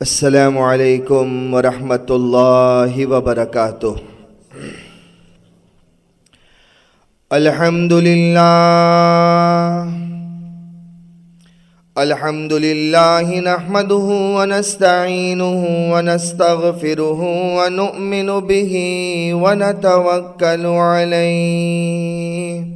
السلام علیکم ورحمۃ اللہ وبرکاتہ۔ الحمد للہ الحمد للہ نحمده ونستعینه ونستغفره ونؤمن به ونتوکل علیه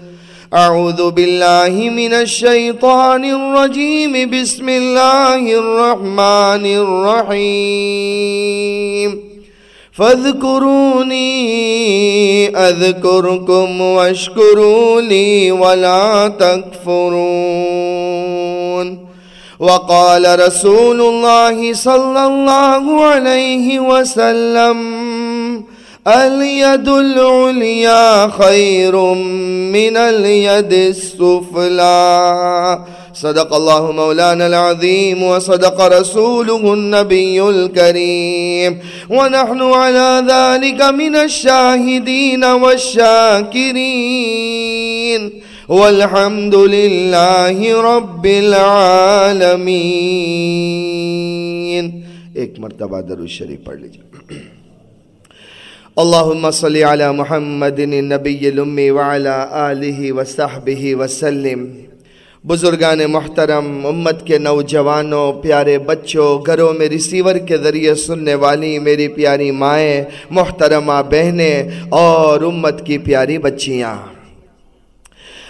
أعوذ بالله من الشيطان الرجيم. بسم الله الرحمن الرحيم. فاذكروني أذكركم واشكروا لي ولا تكفرون. وقال رسول الله صلى الله عليه وسلم اليد العليا خير من اليد السفلى. صدق الله مولانا العظيم وصدق رسوله النبي الكريم. ونحن على ذلك من الشاهدين والشاكرين. والحمد لله رب العالمين. ایک مرتبہ درود شریف پڑھ لیجیے۔ اللہم صلی علی محمد النبی الامی وعلا آلہ وصحبہ وسلم بزرگان محترم، امت کے نوجوانوں، پیارے بچوں، گھروں میں ریسیور کے ذریعے سننے والی میری پیاری مائیں، محترمہ بہنیں اور امت کی پیاری بچیاں۔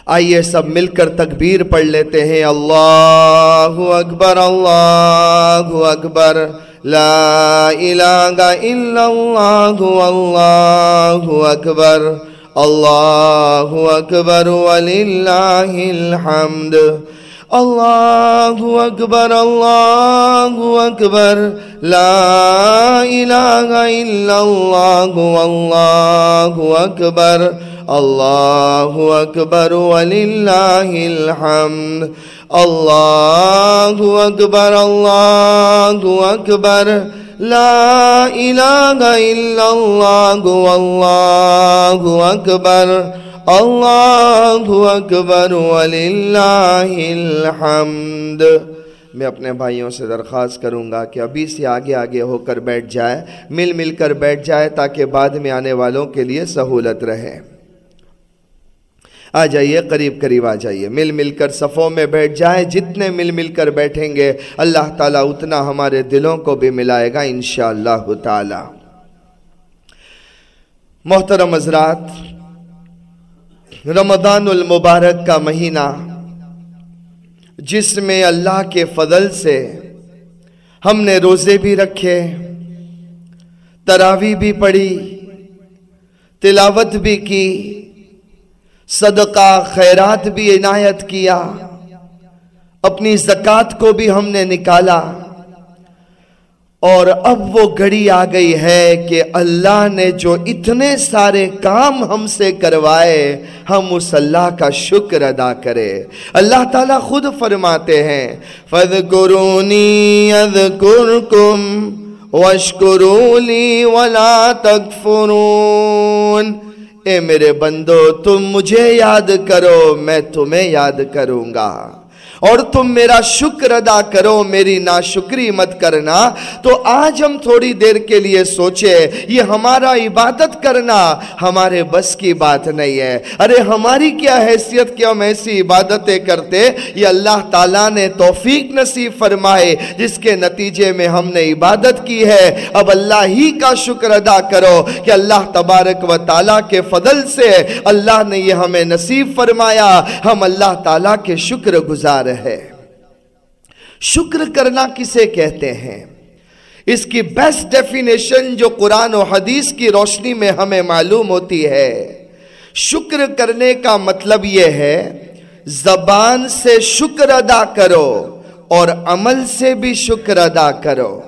آئیے سب مل کر تکبیر پڑھ لیتے ہیں۔ اللہ اکبر اللہ اکبر۔ لا الہ الا اللہ واللہ اکبر اللہ اکبر وللہ الحمد اللہ اکبر اللہ اکبر لا الہ الا اللہ واللہ اکبر اللہ اکبر وللہ الحمد اللہ اکبر اللہ اکبر لا الہ الا اللہ واللہ اکبر اللہ اکبر وللہ الحمد میں اپنے بھائیوں سے درخواست کروں گا کہ ابھی سے آگے آگے ہو کر بیٹھ جائے، مل مل کر بیٹھ جائے تاکہ بعد میں آنے والوں کے لیے سہولت رہے۔ آ جائیے، قریب قریب آ جائیے۔ مل مل کر صفوں میں بیٹھ جائے جتنے مل مل کر بیٹھیں گے، اللہ تعالیٰ اتنا ہمارے دلوں کو بھی ملائے گا انشاءاللہ تعالی۔ محترم حضرات، رمضان المبارک کا مہینہ، جس میں اللہ کے فضل سے ہم نے روزے بھی رکھے تراوی بھی پڑھی، تلاوت بھی کی صدقہ خیرات بھی عنایت کیا۔ اپنی زکوٰۃ کو بھی ہم نے نکالا۔ اور اب وہ گھڑی آ گئی ہے کہ اللہ نے جو اتنے سارے کام ہم سے کروائے، ہم اس اللہ کا شکر ادا کرے۔ اللہ تعالیٰ خود فرماتے ہیں فَذْكُرُونِي أَذْكُرْكُمْ وَاشْكُرُوا لِي وَلَا تَكْفُرُونَ اے میرے بندو تم مجھے یاد کرو میں تمہیں یاد کروں گا۔ اور تم میرا شکر ادا کرو، میری ناشکری مت کرنا۔ تو آج ہم تھوڑی دیر کے لیے سوچے، یہ ہمارا عبادت کرنا ہمارے بس کی بات نہیں ہے۔ ارے، ہماری کیا حیثیت کہ ہم ایسی عبادتیں کرتے؟ یہ اللہ تعالیٰ نے توفیق نصیب فرمائے، جس کے نتیجے میں ہم نے عبادت کی ہے۔ اب اللہ ہی کا شکر ادا کرو کہ اللہ تبارک و تعالیٰ کے فضل سے اللہ نے یہ ہمیں نصیب فرمایا۔ ہم اللہ تعالیٰ کے شکر گزار ہے. شکر کرنا کسے کہتے ہیں؟ اس کی بیسٹ ڈیفینیشن جو قرآن و حدیث کی روشنی میں ہمیں معلوم ہوتی ہے، شکر کرنے کا مطلب یہ ہے، زبان سے شکر ادا کرو اور عمل سے بھی شکر ادا کرو۔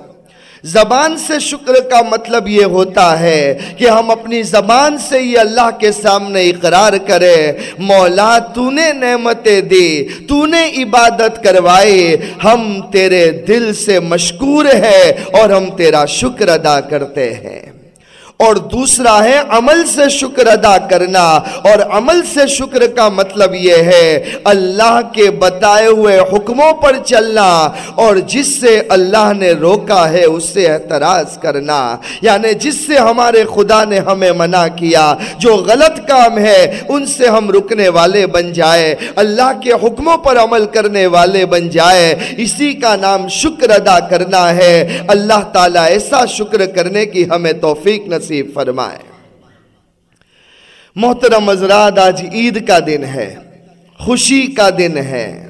زبان سے شکر کا مطلب یہ ہوتا ہے کہ ہم اپنی زبان سے یہ اللہ کے سامنے اقرار کرے مولا تو نے نعمتیں دی تو نے عبادت کروائی ہم تیرے دل سے مشکور ہے اور ہم تیرا شکر ادا کرتے ہیں۔ اور دوسرا ہے عمل سے شکر ادا کرنا اور عمل سے شکر کا مطلب یہ ہے اللہ کے بتائے ہوئے حکموں پر چلنا اور جس سے اللہ نے روکا ہے اس سے اعتراض کرنا یعنی جس سے ہمارے خدا نے ہمیں منع کیا جو غلط کام ہے ان سے ہم رکنے والے بن جائے اللہ کے حکموں پر عمل کرنے والے بن جائے اسی کا نام شکر ادا کرنا ہے اللہ تعالیٰ ایسا شکر کرنے کی ہمیں توفیق نصیب نصیب فرمائے۔ محترم حضرات، آج عید کا دن ہے، خوشی کا دن ہے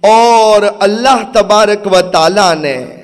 اور اللہ تبارک و تعالی نے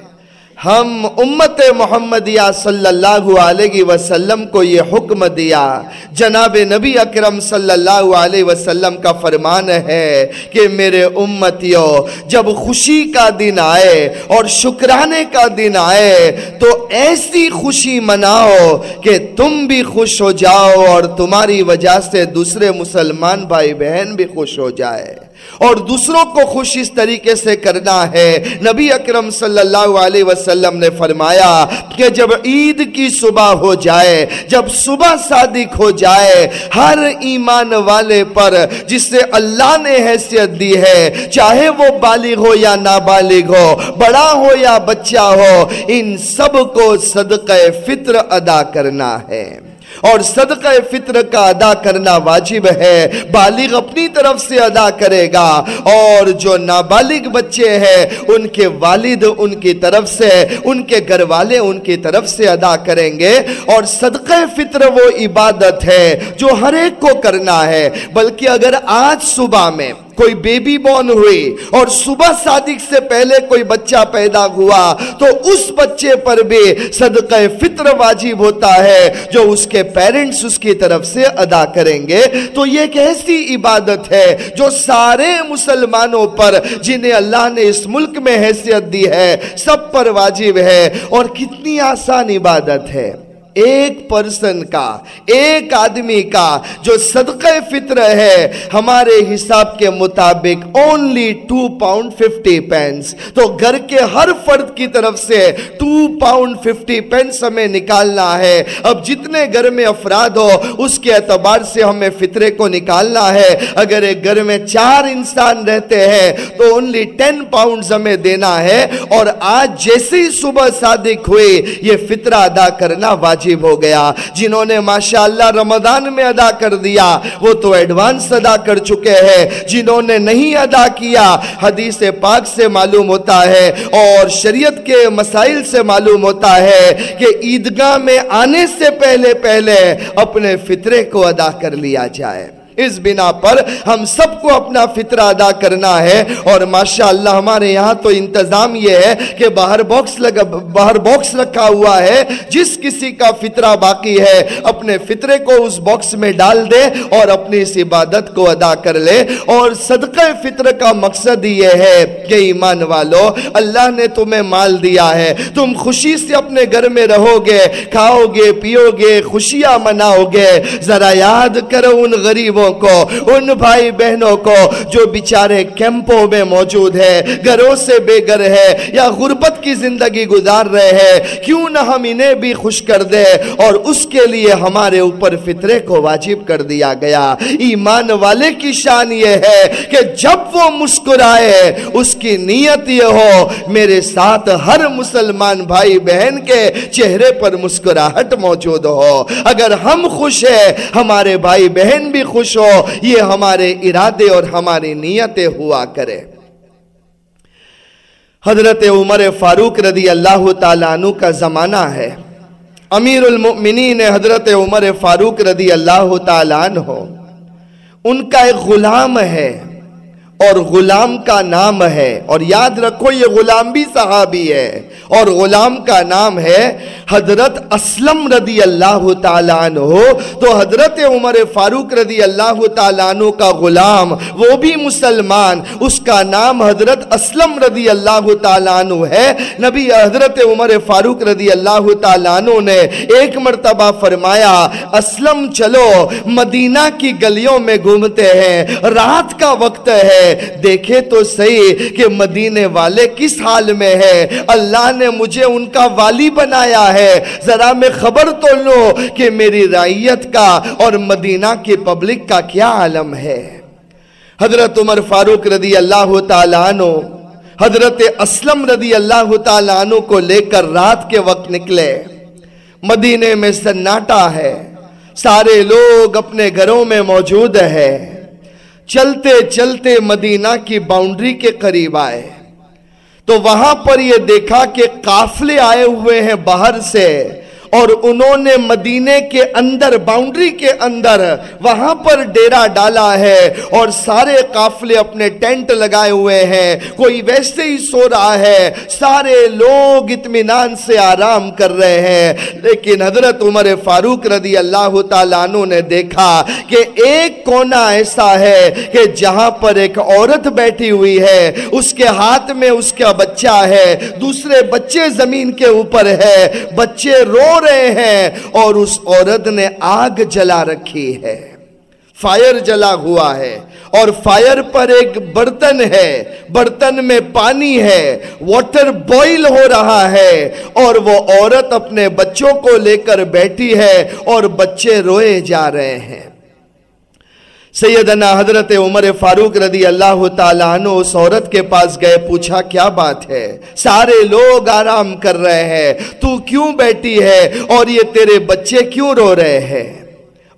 ہم امت محمدیہ صلی اللہ علیہ وسلم کو یہ حکم دیا۔ جناب نبی اکرم صلی اللہ علیہ وسلم کا فرمان ہے کہ میرے امتیوں جب خوشی کا دن آئے اور شکرانے کا دن آئے، تو ایسی خوشی مناؤ کہ تم بھی خوش ہو جاؤ اور تمہاری وجہ سے دوسرے مسلمان بھائی بہن بھی خوش ہو جائے۔ اور دوسروں کو خوش اس طریقے سے کرنا ہے۔ نبی اکرم صلی اللہ علیہ وسلم نے فرمایا کہ جب عید کی صبح ہو جائے، جب صبح صادق ہو جائے، ہر ایمان والے پر جس سے اللہ نے حیثیت دی ہے، چاہے وہ بالغ ہو یا نابالغ ہو، بڑا ہو یا بچہ ہو، ان سب کو صدقہ فطر ادا کرنا ہے۔ اور صدقہ فطر کا ادا کرنا واجب ہے۔ بالغ اپنی طرف سے ادا کرے گا۔ اور جو نابالغ بچے ہیں، ان کے والد ان کی طرف سے، ان کے گھر والے ان کی طرف سے ادا کریں گے۔ اور صدقہ فطر وہ عبادت ہے جو ہر ایک کو کرنا ہے۔ بلکہ اگر آج صبح میں کوئی بیبی بون ہوئی اور صبح صادق سے پہلے کوئی بچہ پیدا ہوا، تو اس بچے پر بھی صدقہ فطر واجب ہوتا ہے جو اس کے پیرنٹس اس کی طرف سے ادا کریں گے۔ تو یہ ایک ایسی عبادت ہے جو سارے مسلمانوں پر جنہیں اللہ نے اس ملک میں حیثیت دی ہے، سب پر واجب ہے۔ اور کتنی آسان عبادت ہے۔ ایک پرسن کا، ایک آدمی کا جو صدقہ فطر ہے، ہمارے حساب کے مطابق only two pound fifty pence تو گھر کے ہر فرد کی طرف سے ٹو پاؤنڈ ففٹی پینس ہمیں نکالنا ہے۔ اب جتنے گھر میں افراد ہو، اس کے اعتبار سے ہمیں فطرے کو نکالنا ہے۔ اگر ایک گھر میں چار انسان رہتے ہیں، تو اونلی ٹین پاؤنڈ ہمیں دینا ہے۔ اور آج جیسے ہی صبح صادق ہوئی یہ فطرہ ادا کرنا واجب واجب ہو گیا۔ جنہوں نے ماشاءاللہ رمضان میں ادا کر دیا، وہ تو ایڈوانس ادا کر چکے ہیں۔ جنہوں نے نہیں ادا کیا، حدیث پاک سے معلوم ہوتا ہے اور شریعت کے مسائل سے معلوم ہوتا ہے کہ عیدگاہ میں آنے سے پہلے پہلے اپنے فطرے کو ادا کر لیا جائے۔ اس بنا پر ہم سب کو اپنا فطرہ ادا کرنا ہے اور ماشاءاللہ ہمارے یہاں تو انتظام یہ ہے کہ باہر باکس لگا باہر باکس رکھا ہوا ہے، جس کسی کا فطرہ باقی ہے، اپنے فطرے کو اس باکس میں ڈال دے اور اپنی اس عبادت کو ادا کر لے۔ اور صدقہ فطر کا مقصد یہ ہے کہ ایمان والو، اللہ نے تمہیں مال دیا ہے۔ تم خوشی سے اپنے گھر میں رہو گے کھاؤ گے پیو گے خوشیاں مناؤ گے ذرا یاد کرو ان غریبوں لوگوں کو، ان بھائی بہنوں کو جو بیچارے کیمپوں میں موجود ہے گھروں سے بے گھر ہے یا غربت کی زندگی گزار رہے ہیں، کیوں نہ ہم انہیں بھی خوش کر دے اور اس کے لیے ہمارے اوپر فطرے کو واجب کر دیا گیا۔ ایمان والے کی شان یہ ہے کہ جب وہ مسکرائے، اس کی نیت یہ ہو، میرے ساتھ ہر مسلمان بھائی بہن کے چہرے پر مسکراہٹ موجود ہو۔ اگر ہم خوش ہیں، ہمارے بھائی بہن بھی خوش کوشش ہو، یہ ہمارے ارادے اور ہماری نیتیں ہوا کرے۔ حضرت عمر فاروق رضی اللہ تعالیٰ عنہ کا زمانہ ہے۔ امیر المؤمنین حضرت عمر فاروق رضی اللہ تعالیٰ عنہ، ان کا ایک غلام ہے۔ اور غلام کا نام ہے اور یاد رکھو یہ غلام بھی صحابی ہے اور غلام کا نام ہے حضرت اسلم رضی اللہ تعالیٰ عنہ۔ تو حضرت عمر فاروق رضی اللہ تعالیٰ عنہ کا غلام، وہ بھی مسلمان۔ اس کا نام حضرت اسلم رضی اللہ تعالیٰ عنہ ہے۔ نبی حضرت عمر فاروق رضی اللہ تعالیٰ عنہ نے ایک مرتبہ فرمایا، اسلم چلو، مدینہ کی گلیوں میں گھومتے ہیں۔ رات کا وقت ہے۔ دیکھے تو صحیح کہ مدینے والے کس حال میں ہے اللہ نے مجھے ان کا والی بنایا ہے۔ ذرا میں خبر تو لو کہ میری رائیت کا اور مدینہ کی پبلک کا کیا عالم ہے۔ حضرت عمر فاروق رضی اللہ تعالیٰ عنہ، حضرت اسلم رضی اللہ تعالیٰ عنہ کو لے کر رات کے وقت نکلے۔ مدینے میں سناٹا ہے۔ سارے لوگ اپنے گھروں میں موجود ہیں۔ چلتے چلتے مدینہ کی باؤنڈری کے قریب آئے۔ تو وہاں پر یہ دیکھا کہ قافلے آئے ہوئے ہیں باہر سے۔ اور انہوں نے مدینے کے اندر باؤنڈری کے اندر وہاں پر ڈیرا ڈالا ہے اور سارے قافلے اپنے ٹینٹ لگائے ہوئے ہیں۔ کوئی ویسے ہی سو رہا ہے۔ سارے لوگ اطمینان سے آرام کر رہے ہیں۔ لیکن حضرت عمر فاروق رضی اللہ تعالیٰ عنہ نے دیکھا کہ ایک کونا ایسا ہے کہ جہاں پر ایک عورت بیٹھی ہوئی ہے۔ اس کے ہاتھ میں اس کا بچہ ہے۔ دوسرے بچے زمین کے اوپر ہے۔ بچے رو رہے ہیں اور اس عورت نے آگ جلا رکھی ہے۔ فائر جلا ہوا ہے اور فائر پر ایک برتن ہے۔ برتن میں پانی ہے۔ واٹر بوائل ہو رہا ہے اور وہ عورت اپنے بچوں کو لے کر بیٹھی ہے اور بچے روئے جا رہے ہیں۔ سیدنا حضرت عمر فاروق رضی اللہ تعالیٰ عنہ اس عورت کے پاس گئے، پوچھا، کیا بات ہے؟ سارے لوگ آرام کر رہے ہیں، تو کیوں بیٹھی ہے؟ اور یہ تیرے بچے کیوں رو رہے ہیں؟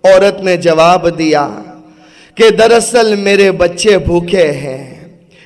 عورت نے جواب دیا کہ، دراصل میرے بچے بھوکے ہیں،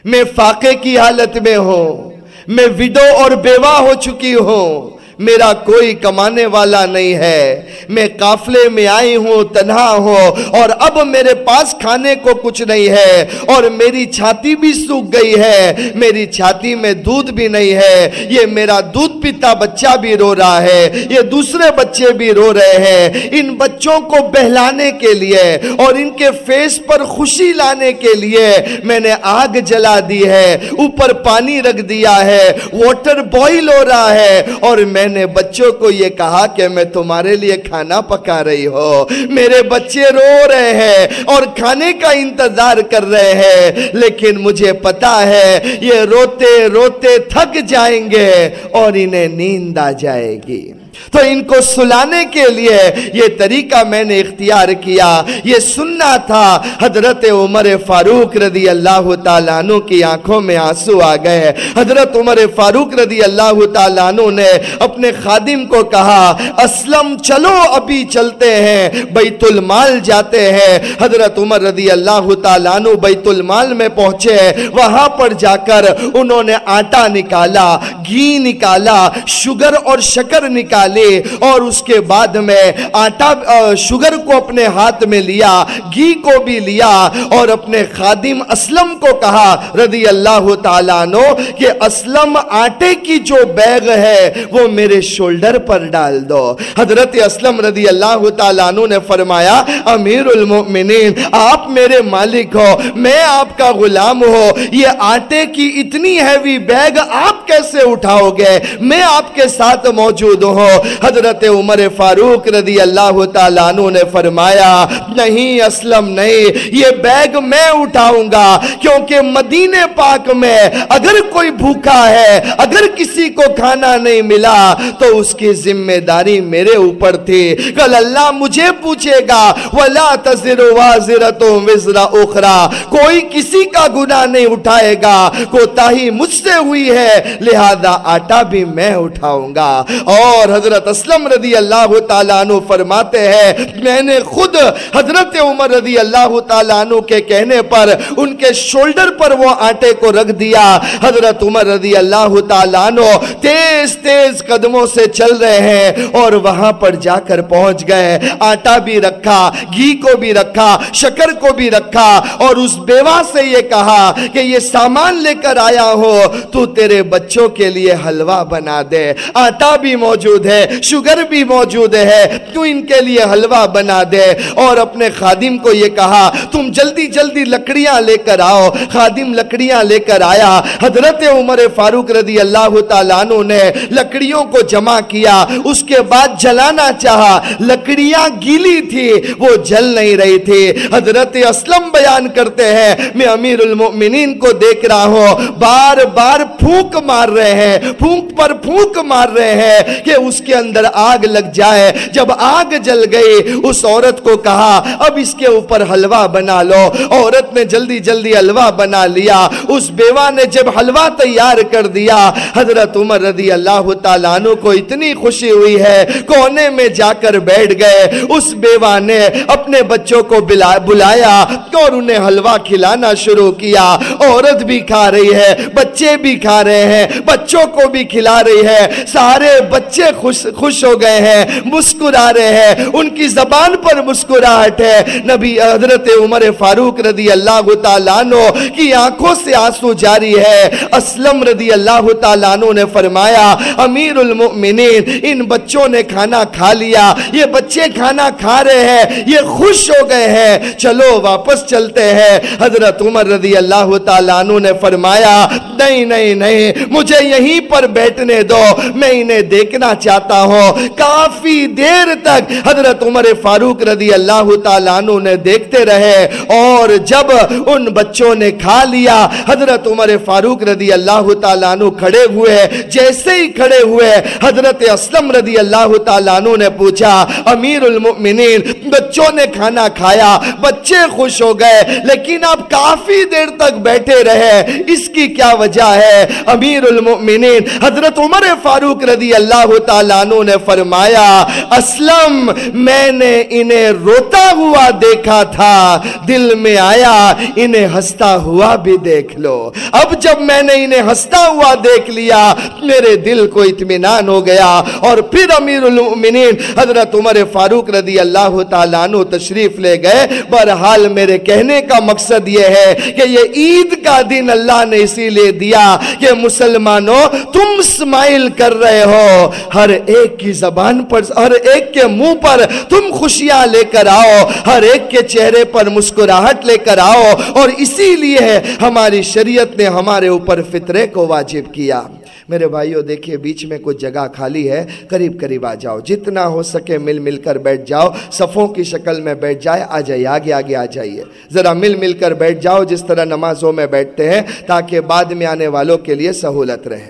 میں فاقے کی حالت میں ہوں، میں وڈو اور بیوہ ہو چکی ہوں میرا کوئی کمانے والا نہیں ہے۔ میں قافلے میں آئی ہوں، تنہا ہوں، اور اب میرے پاس کھانے کو کچھ نہیں ہے، اور میری چھاتی بھی سوکھ گئی ہے۔ میری چھاتی میں دودھ بھی نہیں ہے۔ یہ میرا دودھ پیتا بچہ بھی رو رہا ہے، یہ دوسرے بچے بھی رو رہے ہیں۔ ان بچوں کو بہلانے کے لیے اور ان کے فیس پر خوشی لانے کے لیے میں نے آگ جلا دی ہے۔ اوپر پانی رکھ دیا ہے۔ واٹر بوائل ہو رہا ہے اور میں نے بچوں کو یہ کہا کہ میں تمہارے لیے کھانا پکا رہی ہو میرے بچے رو رہے ہیں اور کھانے کا انتظار کر رہے ہیں۔ لیکن مجھے پتا ہے یہ روتے روتے تھک جائیں گے اور انہیں نیند آ جائے گی۔ تو ان کو سلانے کے لیے یہ طریقہ میں نے اختیار کیا۔ یہ سننا تھا۔ حضرت عمر فاروق رضی اللہ تعالیٰ عنہ کی آنکھوں میں آنسو آ گئے۔ حضرت عمر فاروق رضی اللہ تعالیٰ عنہ نے اپنے خادم کو کہا، اسلم چلو، ابھی چلتے ہیں۔ بیت المال جاتے ہیں۔ حضرت عمر رضی اللہ تعالیٰ عنہ بیت المال میں پہنچے۔ وہاں پر جا کر انہوں نے آٹا نکالا۔ گھی نکالا، شوگر اور شکر نکالے اور اس کے بعد میں آٹا شوگر کو اپنے ہاتھ میں لیا، گھی کو بھی لیا اور اپنے خادم اسلم کو کہا، رضی اللہ تعالیٰ نو کہ اسلم آٹے کی جو بیگ ہے وہ میرے شولڈر پر ڈال دو۔ حضرت اسلم رضی اللہ تعالیٰ عنہ نے فرمایا، امیر المؤمنین، آپ میرے مالک ہو، میں آپ کا غلام ہو، یہ آٹے کی اتنی ہیوی بیگ آپ کیسے اٹھ اٹھاؤ گے۔ میں آپ کے ساتھ موجود ہوں۔ حضرت عمر فاروق رضی اللہ تعالیٰ عنہ نے فرمایا، نہیں، اسلم نہیں، یہ بیگ میں اٹھاؤں گا، کیونکہ مدینہ پاک میں اگر کوئی بھوکا ہے، اگر کسی کو کھانا نہیں ملا، تو اس کی ذمہ داری میرے اوپر تھی۔ کل اللہ مجھے پوچھے گا، وَلَا تَزِرُ وَازِرَةٌ وِزْرَ اُخْرَا کوئی کسی کا گناہ نہیں اٹھائے گا کوتا ہی مجھ سے ہوئی ہے۔ لہذا آٹا بھی میں اٹھاؤں گا۔ اور حضرت اسلم رضی اللہ تعالیٰ عنہ فرماتے ہیں، میں نے خود حضرت عمر رضی اللہ تعالیٰ عنہ کے کہنے پر ان کے شولڈر پر وہ آٹے کو رکھ دیا۔ حضرت عمر رضی اللہ تعالیٰ عنہ تیز تیز قدموں سے چل رہے ہیں اور وہاں پر جا کر پہنچ گئے۔ آٹا بھی رکھا، گھی کو بھی رکھا، شکر کو بھی رکھا اور اس بیوہ سے یہ کہا کہ یہ سامان لے کر آیا ہو، تو تیرے بچوں کے لیے حلوہ بنا دے۔ آٹا بھی موجود ہے شگر بھی موجود ہے، تو ان کے لیے حلوہ بنا دے۔ اور اپنے خادم کو یہ کہا، تم جلدی جلدی لکڑیاں لے کر آؤ۔ خادم لکڑیاں لے کر آیا۔ حضرت عمر فاروق رضی اللہ تعالیٰ عنہ نے لکڑیوں کو جمع کیا۔ اس کے بعد جلانا چاہا۔ لکڑیاں گیلی تھی، وہ جل نہیں رہی تھی۔ حضرت اسلم بیان کرتے ہیں، میں امیر المؤمنین کو دیکھ رہا ہوں۔ بار بار پھونک مار رہے ہیں۔ ہیں، پھونک پر پھونک مار رہے ہیں کہ اس کے اندر آگ لگ جائے۔ جب آگ جل گئی، اس عورت کو کہا، اب اس کے اوپر حلوہ بنا لو۔ عورت نے جلدی جلدی حلوہ بنا لیا۔ اس بیوہ نے جب حلوہ تیار کر دیا، حضرت عمر رضی اللہ تعالیٰ عنہ کو اتنی خوشی ہوئی ہے، کونے میں جا کر بیٹھ گئے۔ اس بیوہ نے اپنے بچوں کو بلایا اور انہیں حلوہ کھلانا شروع کیا۔ عورت بھی کھا رہی ہے، بچے بھی کھا رہے ہیں، بچے بچوں کو بھی کھلا رہی ہے۔ سارے بچے خوش خوش ہو گئے ہیں، مسکرا رہے ہیں۔ ان کی زبان پر مسکراہٹ ہے۔ نبی حضرت عمر فاروق رضی اللہ تعالیٰ عنہ کی آنکھوں سے آنسو جاری ہے۔ اسلم رضی اللہ تعالیٰ عنہ نے فرمایا امیر المؤمنین ان بچوں نے کھانا کھا لیا۔ یہ بچے کھانا کھا رہے ہیں، یہ خوش ہو گئے ہیں۔ چلو واپس چلتے ہیں۔ حضرت عمر رضی اللہ تعالیٰ عنہ نے فرمایا، نہیں نہیں نہیں، مجھے یہیں پر بیٹھنے دو۔ میں انہیں دیکھنا چاہتا ہوں۔ کافی دیر تک حضرت عمر فاروق رضی اللہ تعالیٰ عنہ نے دیکھتے رہے۔ اور جب ان بچوں نے کھا لیا، حضرت عمر فاروق رضی اللہ تعالیٰ عنہ کھڑے ہوئے۔ جیسے ہی کھڑے ہوئے، حضرت اسلم رضی اللہ تعالیٰ عنہ نے پوچھا، امیر المؤمنین، بچوں نے کھانا کھایا؟ بچے خوش ہو گئے، لیکن آپ کافی دیر تک بیٹھے رہے۔ اس کی کیا وجہ ہے؟ امیر المؤمنین المؤمنین۔ حضرت عمر فاروق رضی اللہ تعالیٰ عنہ نے فرمایا، اسلم، میں نے انہیں روتا ہوا دیکھا تھا، دل میں آیا، انہیں ہستا ہوا بھی دیکھ لو۔ اب جب میں نے انہیں ہستا ہوا دیکھ لیا، میرے دل کو اطمینان ہو گیا۔ اور پھر امیر المؤمنین، حضرت عمر فاروق رضی اللہ تعالیٰ عنہ تشریف لے گئے۔ برحال میرے کہنے کا مقصد یہ ہے کہ یہ عید کا دن اللہ نے اسی لیے دیا کہ مسلمانوں تم سمائل کر رہے ہو۔ ہر ایک کی زبان پر، ہر ایک کے منہ پر تم خوشیاں لے کر آؤ۔ ہر ایک کے چہرے پر مسکراہٹ لے کر آؤ۔ اور اسی لیے ہماری شریعت نے ہمارے اوپر فطرے کو واجب کیا۔ میرے بھائیوں دیکھیے، بیچ میں کچھ جگہ خالی ہے۔ قریب قریب آ جاؤ۔ جتنا ہو سکے مل مل کر بیٹھ جاؤ۔ صفوں کی شکل میں بیٹھ جائے۔ آ جائیے، آگے آگے، آ جائیے۔ ذرا مل مل کر بیٹھ جاؤ۔ جس طرح نمازوں میں بیٹھتے ہیں، تاکہ بعد میں آنے والوں کے لیے سہولت رہے۔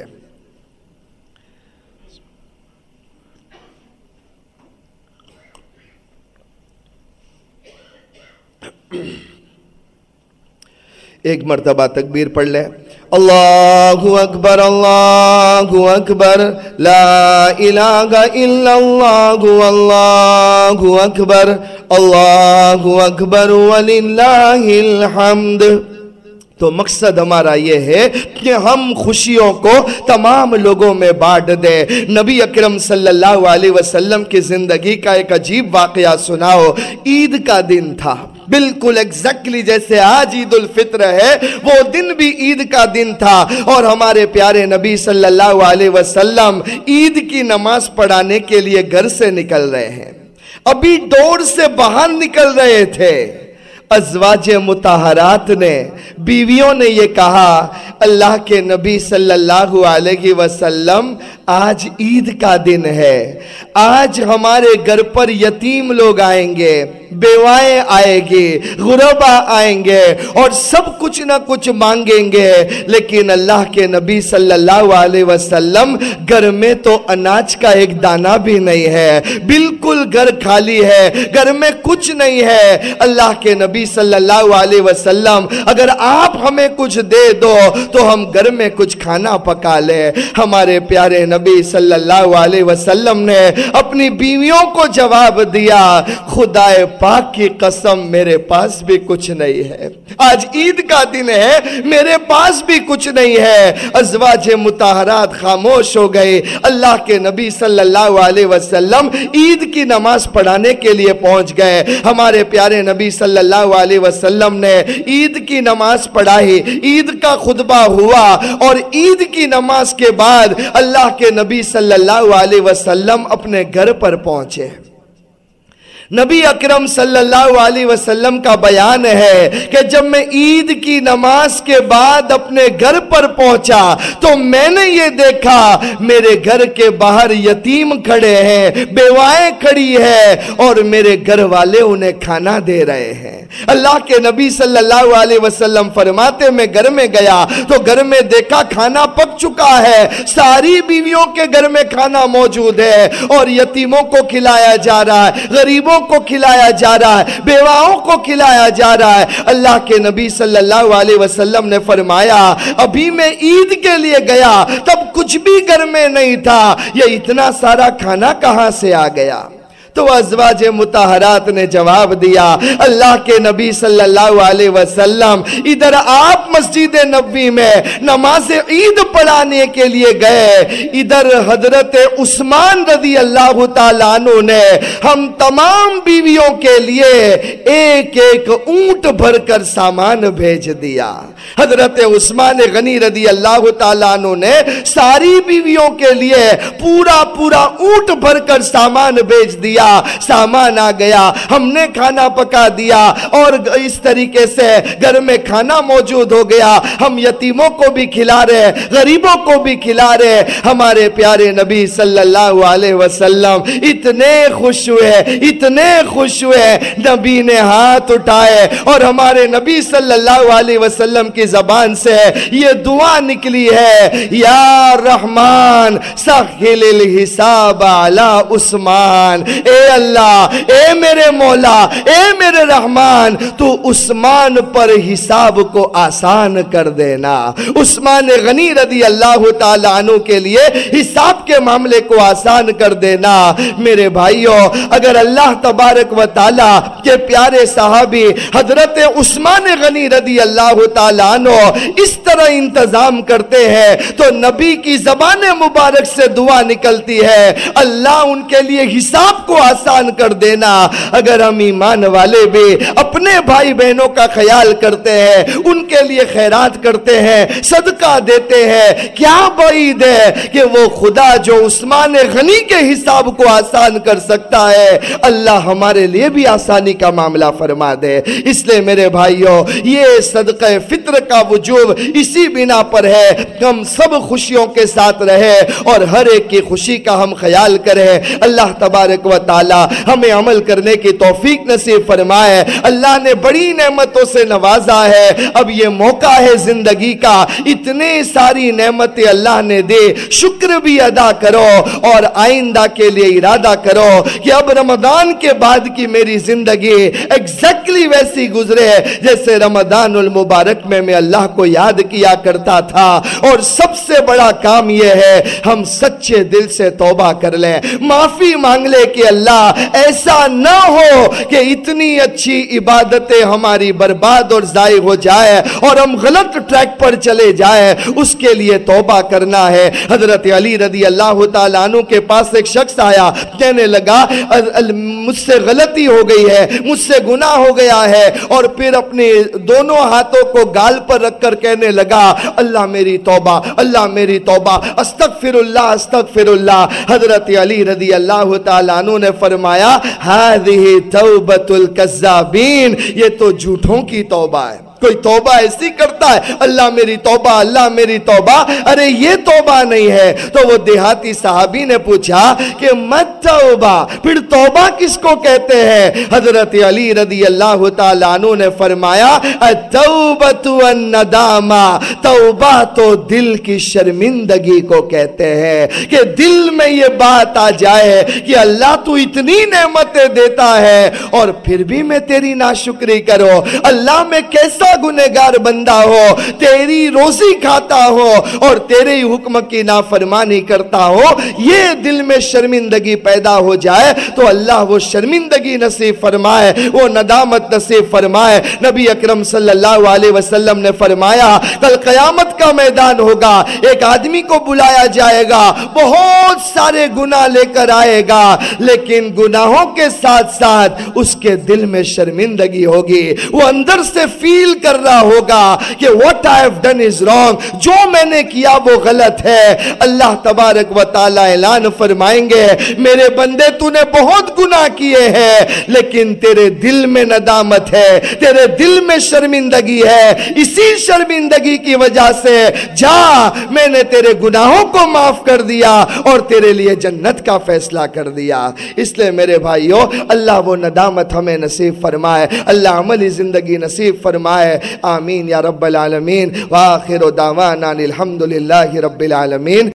ایک مرتبہ تکبیر پڑھ لے اللہ اکبر اللہ اکبر، لا الہ الا اللہ اللہ اکبر اللہ اکبر، وللہ الحمد۔ تو مقصد ہمارا یہ ہے کہ ہم خوشیوں کو تمام لوگوں میں بانٹ دیں۔ نبی اکرم صلی اللہ علیہ وسلم کی زندگی کا ایک عجیب واقعہ سناؤ۔ عید کا دن تھا۔ بالکل ایگزیکٹلی جیسے آج عید الفطر ہے، وہ دن بھی عید کا دن تھا۔ اور ہمارے پیارے نبی صلی اللہ علیہ وسلم عید کی نماز پڑھانے کے لیے گھر سے نکل رہے ہیں۔ ابھی ڈور سے باہر نکل رہے تھے۔ ازواج متحرات نے، بیویوں نے یہ کہا، اللہ کے نبی صلی اللہ علیہ وسلم آج عید کا دن ہے۔ آج ہمارے گھر پر یتیم لوگ آئیں گے بیوائیں آئے گی، غربا آئیں گے اور سب کچھ نہ کچھ مانگیں گے۔ لیکن اللہ کے نبی صلی اللہ علیہ وسلم گھر میں تو اناج کا ایک دانہ بھی نہیں ہے۔ بالکل گھر خالی ہے، گھر میں کچھ نہیں ہے۔ اللہ کے نبی صلی اللہ علیہ وسلم اگر آپ ہمیں کچھ دے دو تو ہم گھر میں کچھ کھانا پکا لیں۔ ہمارے پیارے نبی نبی صلی اللہ علیہ وسلم نے اپنی بیویوں کو جواب دیا خدا پاک کی قسم میرے پاس بھی کچھ نہیں ہے۔ آج عید کا دن ہے، میرے پاس بھی کچھ نہیں ہے۔ ازواج متحرات خاموش ہو گئے۔ اللہ کے نبی صلی اللہ علیہ وسلم عید کی نماز پڑھانے کے لیے پہنچ گئے۔ ہمارے پیارے نبی صلی اللہ علیہ وسلم نے عید کی نماز پڑھائی۔ عید کا خطبہ ہوا اور عید کی نماز کے بعد اللہ کے نبی صلی اللہ علیہ وسلم اپنے گھر پر پہنچے۔ نبی اکرم صلی اللہ علیہ وسلم کا بیان ہے کہ جب میں عید کی نماز کے بعد اپنے گھر پر پہنچا تو میں نے یہ دیکھا میرے گھر کے باہر یتیم کھڑے ہیں، بیوائیں کھڑی ہے اور میرے گھر والے انہیں کھانا دے رہے ہیں۔ اللہ کے نبی صلی اللہ علیہ وسلم فرماتے میں گھر میں گیا تو گھر میں دیکھا کھانا پک چکا ہے، ساری بیویوں کے گھر میں کھانا موجود ہے اور یتیموں کو کھلایا جا رہا ہے۔ غریبوں کو کھلایا جا رہا ہے، بیواؤں کو کھلایا جا رہا ہے۔ اللہ کے نبی صلی اللہ علیہ وسلم نے فرمایا، ابھی میں عید کے لیے گیا، تب کچھ بھی گھر میں نہیں تھا۔ یہ اتنا سارا کھانا کہاں سے آ گیا؟ تو ازواج متحرات نے جواب دیا، اللہ کے نبی صلی اللہ علیہ وسلم، ادھر آپ مسجد نبی میں نماز عید پڑھانے کے لیے گئے، ادھر حضرت عثمان رضی اللہ تعالیٰ عنہ نے ہم تمام بیویوں کے لیے ایک ایک اونٹ بھر کر سامان بھیج دیا۔ حضرت عثمان غنی رضی اللہ تعالیٰ عنہ نے ساری بیویوں کے لیے پورا پورا اونٹ بھر کر سامان بھیج دیا۔ سامان آ گیا، ہم نے کھانا پکا دیا اور اس طریقے سے گھر میں کھانا موجود ہو گیا۔ ہم یتیموں کو بھی کھلا رہے غریبوں کو بھی کھلا رہے ہمارے پیارے نبی صلی اللہ علیہ وسلم اتنے خوش ہوئے، اتنے خوش ہوئے۔ نبی نے ہاتھ اٹھائے اور ہمارے نبی صلی اللہ علیہ وسلم کی زبان سے یہ دعا نکلی ہے، یا رحمان، سخل الحساب علی عثمان۔ اے اے اللہ، اے میرے مولا، اے میرے رحمان، تو عثمان پر حساب کو آسان کر دینا۔ عثمان غنی رضی اللہ تعالیٰ عنہ کے لیے حساب کے معاملے کو آسان کر دینا۔ میرے بھائیوں اگر اللہ تبارک و تعالیٰ کے پیارے صحابی حضرت عثمان غنی رضی اللہ تعالیٰ عنہ اس طرح انتظام کرتے ہیں، تو نبی کی زبان مبارک سے دعا نکلتی ہے۔ اللہ ان کے لیے حساب کو آسان کر دینا۔ اگر ہم ایمان والے بھی اپنے بھائی بہنوں کا خیال کرتے ہیں، ان کے لیے خیرات کرتے ہیں، صدقہ دیتے ہیں، کیا بعید ہے کہ وہ خدا جو عثمان غنی کے حساب کو آسان کر سکتا ہے، اللہ ہمارے لیے بھی آسانی کا معاملہ فرما دے۔ اس لیے میرے بھائیوں، یہ صدقہ فطر کا وجوب اسی بنا پر ہے۔ ہم سب خوشیوں کے ساتھ رہے اور ہر ایک کی خوشی کا ہم خیال کریں۔ اللہ تبارک و تعالی، ہمیں عمل کرنے کی توفیق نصیب فرمائے۔ اللہ نے بڑی نعمتوں سے نوازا ہے۔ اب یہ موقع ہے زندگی کا۔ اتنے ساری نعمتیں اللہ نے دے شکر بھی ادا کرو اور آئندہ کے لیے ارادہ کرو کہ اب رمضان کے بعد کی میری زندگی ایگزیکٹلی ویسی گزرے۔ جیسے رمضان المبارک میں میں اللہ کو یاد کیا کرتا تھا۔ اور سب سے بڑا کام یہ ہے، ہم سچے دل سے توبہ کر لیں۔ معافی مانگ لے کہ اللہ اللہ، ایسا نہ ہو کہ اتنی اچھی عبادتیں ہماری برباد اور ضائع ہو جائے اور ہم غلط ٹریک پر چلے جائے، اس کے لیے توبہ کرنا ہے۔ حضرت علی رضی اللہ تعالیٰ عنہ کے پاس ایک شخص آیا، کہنے لگا مجھ سے غلطی ہو گئی ہے، مجھ سے گناہ ہو گیا ہے۔ اور پھر اپنے دونوں ہاتھوں کو گال پر رکھ کر کہنے لگا، اللہ میری توبہ، اللہ میری توبہ، استغفر اللہ استغفر اللہ۔ حضرت علی رضی اللہ تعالیٰ عنہ نے فرمایا توبت القذابین یہ تو جھوٹوں کی توبہ ہے۔ کوئی توبہ ایسی کرتا ہے، اللہ میری توبہ، اللہ میری توبہ۔ ارے، یہ توبہ نہیں ہے۔ تو وہ دیہاتی صحابی نے پوچھا کہ مت توبہ، پھر توبہ کس کو کہتے ہیں؟ حضرت علی رضی اللہ تعالیٰ عنہ نے فرمایا الندامہ توبہ تو دل کی شرمندگی کو کہتے ہیں کہ دل میں یہ بات آ جائے کہ اللہ تو اتنی نعمتیں دیتا ہے اور پھر بھی میں تیری ناشکری کرو اللہ میں کیسا گنہگار بندہ ہو، تیری روزی کھاتا ہو اور تیرے حکم کی نافرمانی کرتا ہو، یہ دل میں شرمندگی پیدا ہو جائے تو اللہ وہ شرمندگی نصیب فرمائے، وہ ندامت نصیب فرمائے۔ نبی اکرم صلی اللہ علیہ وسلم نے فرمایا، کل قیامت کا میدان ہوگا، ایک آدمی کو بلایا جائے گا، بہت سارے گناہ لے کر آئے گا، لیکن گناہوں کے ساتھ ساتھ اس کے دل میں شرمندگی ہوگی۔ وہ اندر سے فیل کر رہا ہوگا کہ what I have done is wrong. جو میں نے کیا وہ غلط ہے. اللہ تبارک و تعالی اعلان فرمائیں گے، میرے بندے تو نے بہت گناہ کیے ہیں، لیکن تیرے دل میں ندامت ہے، تیرے دل میں شرمندگی ہے، اسی شرمندگی کی وجہ سے جا، میں نے تیرے گناہوں کو معاف کر دیا اور تیرے لیے جنت کا فیصلہ کر دیا۔ اس لیے میرے بھائیو، اللہ وہ ندامت ہمیں نصیب فرمائے، اللہ عملی زندگی نصیب فرمائے آمین یا رب العالمین. وآخر دعوانا الحمدللہ رب العالمین.